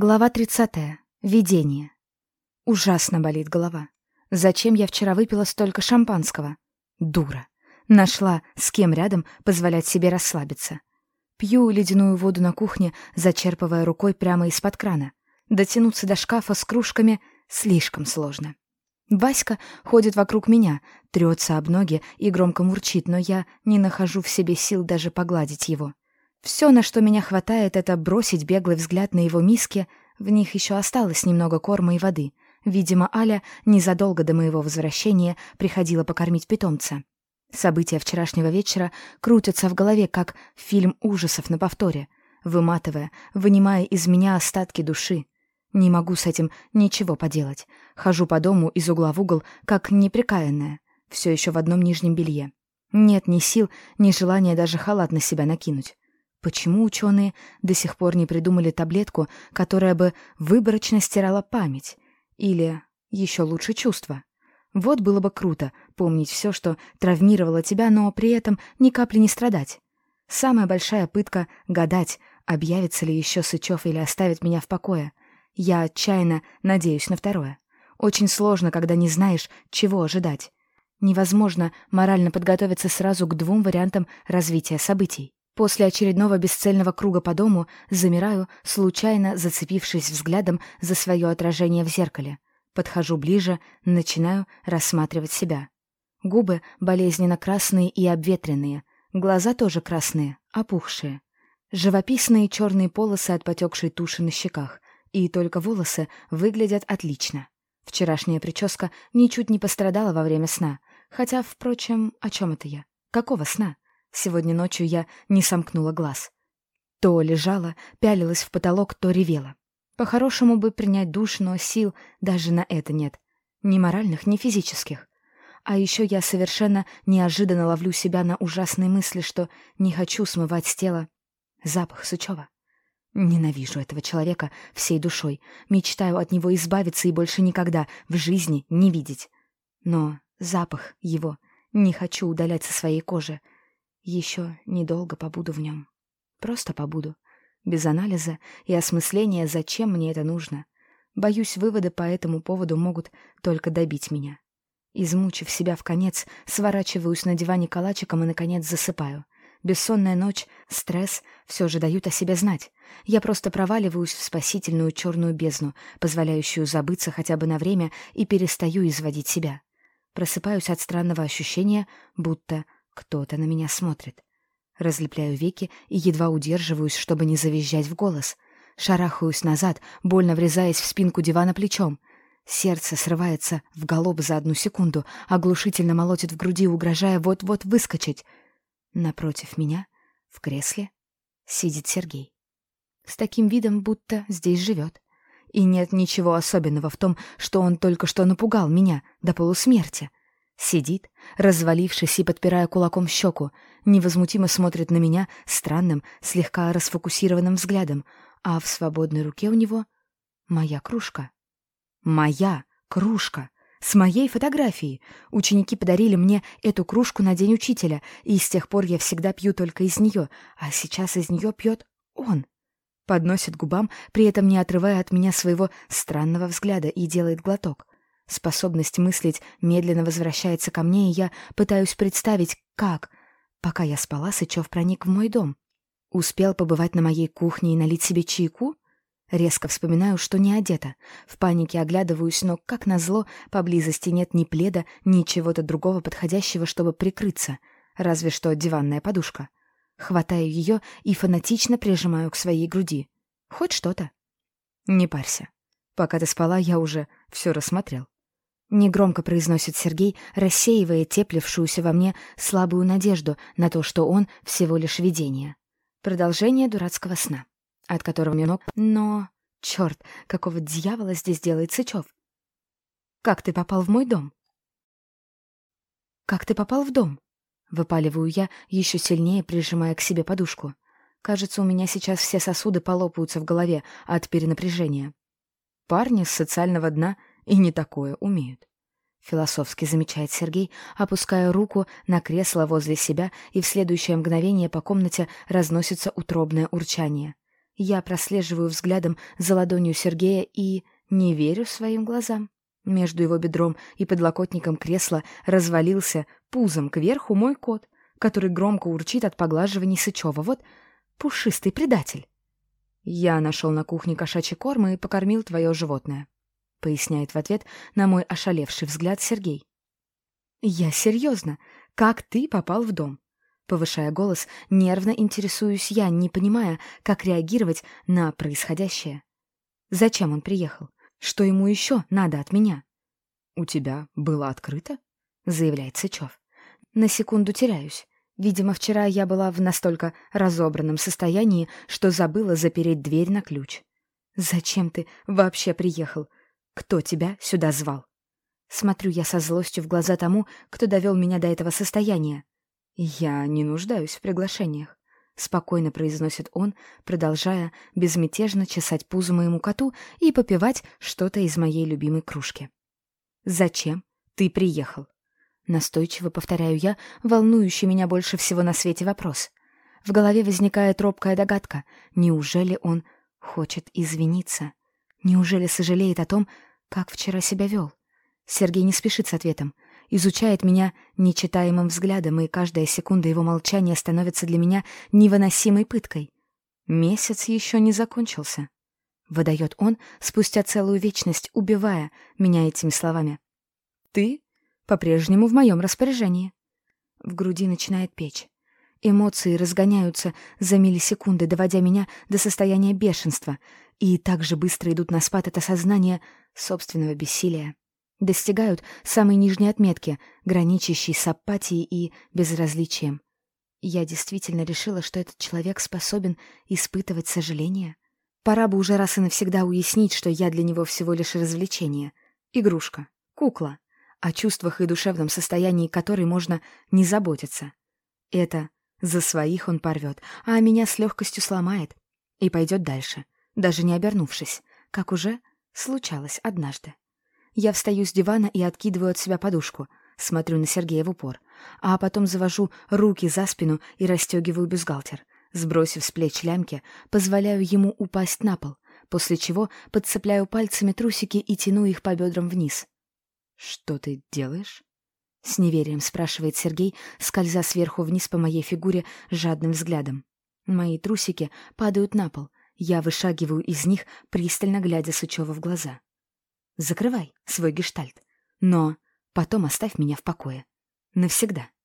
Глава 30. Видение. Ужасно болит голова. Зачем я вчера выпила столько шампанского? Дура. Нашла, с кем рядом позволять себе расслабиться. Пью ледяную воду на кухне, зачерпывая рукой прямо из-под крана. Дотянуться до шкафа с кружками слишком сложно. Васька ходит вокруг меня, трется об ноги и громко мурчит, но я не нахожу в себе сил даже погладить его. Все, на что меня хватает, это бросить беглый взгляд на его миски. В них еще осталось немного корма и воды. Видимо, Аля незадолго до моего возвращения приходила покормить питомца. События вчерашнего вечера крутятся в голове, как фильм ужасов на повторе, выматывая, вынимая из меня остатки души. Не могу с этим ничего поделать. Хожу по дому из угла в угол, как неприкаянная, все еще в одном нижнем белье. Нет ни сил, ни желания даже халат на себя накинуть. Почему ученые до сих пор не придумали таблетку, которая бы выборочно стирала память? Или, еще лучше, чувства? Вот было бы круто помнить все, что травмировало тебя, но при этом ни капли не страдать. Самая большая пытка — гадать, объявится ли еще Сычев или оставит меня в покое. Я отчаянно надеюсь на второе. Очень сложно, когда не знаешь, чего ожидать. Невозможно морально подготовиться сразу к двум вариантам развития событий. После очередного бесцельного круга по дому замираю, случайно зацепившись взглядом за свое отражение в зеркале. Подхожу ближе, начинаю рассматривать себя. Губы болезненно красные и обветренные, глаза тоже красные, опухшие. Живописные черные полосы от потекшей туши на щеках, и только волосы выглядят отлично. Вчерашняя прическа ничуть не пострадала во время сна, хотя, впрочем, о чем это я? Какого сна? Сегодня ночью я не сомкнула глаз. То лежала, пялилась в потолок, то ревела. По-хорошему бы принять душ, но сил даже на это нет. Ни моральных, ни физических. А еще я совершенно неожиданно ловлю себя на ужасной мысли, что не хочу смывать с тела запах Сычева. Ненавижу этого человека всей душой, мечтаю от него избавиться и больше никогда в жизни не видеть. Но запах его не хочу удалять со своей кожи — еще недолго побуду в нем. Просто побуду. Без анализа и осмысления, зачем мне это нужно. Боюсь, выводы по этому поводу могут только добить меня. Измучив себя в конец, сворачиваюсь на диване калачиком и, наконец, засыпаю. Бессонная ночь, стресс все же дают о себе знать. Я просто проваливаюсь в спасительную черную бездну, позволяющую забыться хотя бы на время, и перестаю изводить себя. Просыпаюсь от странного ощущения, будто кто-то на меня смотрит. Разлепляю веки и едва удерживаюсь, чтобы не завизжать в голос. Шарахаюсь назад, больно врезаясь в спинку дивана плечом. Сердце срывается в галоп за одну секунду, оглушительно молотит в груди, угрожая вот-вот выскочить. Напротив меня, в кресле, сидит Сергей. С таким видом, будто здесь живет. И нет ничего особенного в том, что он только что напугал меня до полусмерти. Сидит, развалившись и подпирая кулаком щеку, невозмутимо смотрит на меня странным, слегка расфокусированным взглядом, а в свободной руке у него моя кружка. Моя кружка! С моей фотографией! Ученики подарили мне эту кружку на День учителя, и с тех пор я всегда пью только из нее, а сейчас из нее пьет он. Подносит губам, при этом не отрывая от меня своего странного взгляда, и делает глоток. Способность мыслить медленно возвращается ко мне, и я пытаюсь представить, как. Пока я спала, Сычев проник в мой дом. Успел побывать на моей кухне и налить себе чайку? Резко вспоминаю, что не одета. В панике оглядываюсь, но, как назло, поблизости нет ни пледа, ни чего-то другого подходящего, чтобы прикрыться. Разве что диванная подушка. Хватаю ее и фанатично прижимаю к своей груди. Хоть что-то. Не парься. Пока ты спала, я уже все рассмотрел. Негромко произносит Сергей, рассеивая теплившуюся во мне слабую надежду на то, что он всего лишь видение. Продолжение дурацкого сна, от которого мне Но... Черт, какого дьявола здесь делает Сычев? Как ты попал в мой дом? Как ты попал в дом? Выпаливаю я, еще сильнее прижимая к себе подушку. Кажется, у меня сейчас все сосуды полопаются в голове от перенапряжения. Парни с социального дна — и не такое умеют. Философски замечает Сергей, опуская руку на кресло возле себя, и в следующее мгновение по комнате разносится утробное урчание. Я прослеживаю взглядом за ладонью Сергея и не верю своим глазам. Между его бедром и подлокотником кресла развалился пузом кверху мой кот, который громко урчит от поглаживаний Сычева. Вот пушистый предатель. «Я нашел на кухне кошачий корм и покормил твое животное», — поясняет в ответ на мой ошалевший взгляд Сергей. «Я серьезно. Как ты попал в дом?» Повышая голос, нервно интересуюсь я, не понимая, как реагировать на происходящее. Зачем он приехал? Что ему еще надо от меня? «У тебя было открыто?» — заявляет Сычев. На секунду теряюсь. Видимо, вчера я была в настолько разобранном состоянии, что забыла запереть дверь на ключ. «Зачем ты вообще приехал? Кто тебя сюда звал?» Смотрю я со злостью в глаза тому, кто довел меня до этого состояния. «Я не нуждаюсь в приглашениях», — спокойно произносит он, продолжая безмятежно чесать пузо моему коту и попивать что-то из моей любимой кружки. «Зачем ты приехал?» Настойчиво повторяю я, волнующий меня больше всего на свете вопрос. В голове возникает робкая догадка. Неужели он хочет извиниться? Неужели сожалеет о том, как вчера себя вел? Сергей не спешит с ответом — изучает меня нечитаемым взглядом, и каждая секунда его молчания становится для меня невыносимой пыткой. Месяц еще не закончился. Выдает он спустя целую вечность, убивая меня этими словами. «Ты по-прежнему в моем распоряжении». В груди начинает печь. Эмоции разгоняются за миллисекунды, доводя меня до состояния бешенства, и так же быстро идут на спад это сознание собственного бессилия достигают самой нижней отметки, граничащей с апатией и безразличием. Я действительно решила, что этот человек способен испытывать сожаление. Пора бы уже раз и навсегда уяснить, что я для него всего лишь развлечение. Игрушка, кукла, о чувствах и душевном состоянии которой можно не заботиться. Это за своих он порвет, а меня с легкостью сломает и пойдет дальше, даже не обернувшись, как уже случалось однажды. Я встаю с дивана и откидываю от себя подушку, смотрю на Сергея в упор, а потом завожу руки за спину и расстегиваю бюстгальтер. Сбросив с плеч лямки, позволяю ему упасть на пол, после чего подцепляю пальцами трусики и тяну их по бедрам вниз. «Что ты делаешь?» — с неверием спрашивает Сергей, скользя сверху вниз по моей фигуре жадным взглядом. Мои трусики падают на пол. Я вышагиваю из них, пристально глядя Сычева в глаза. Закрывай свой гештальт. Но потом оставь меня в покое. Навсегда.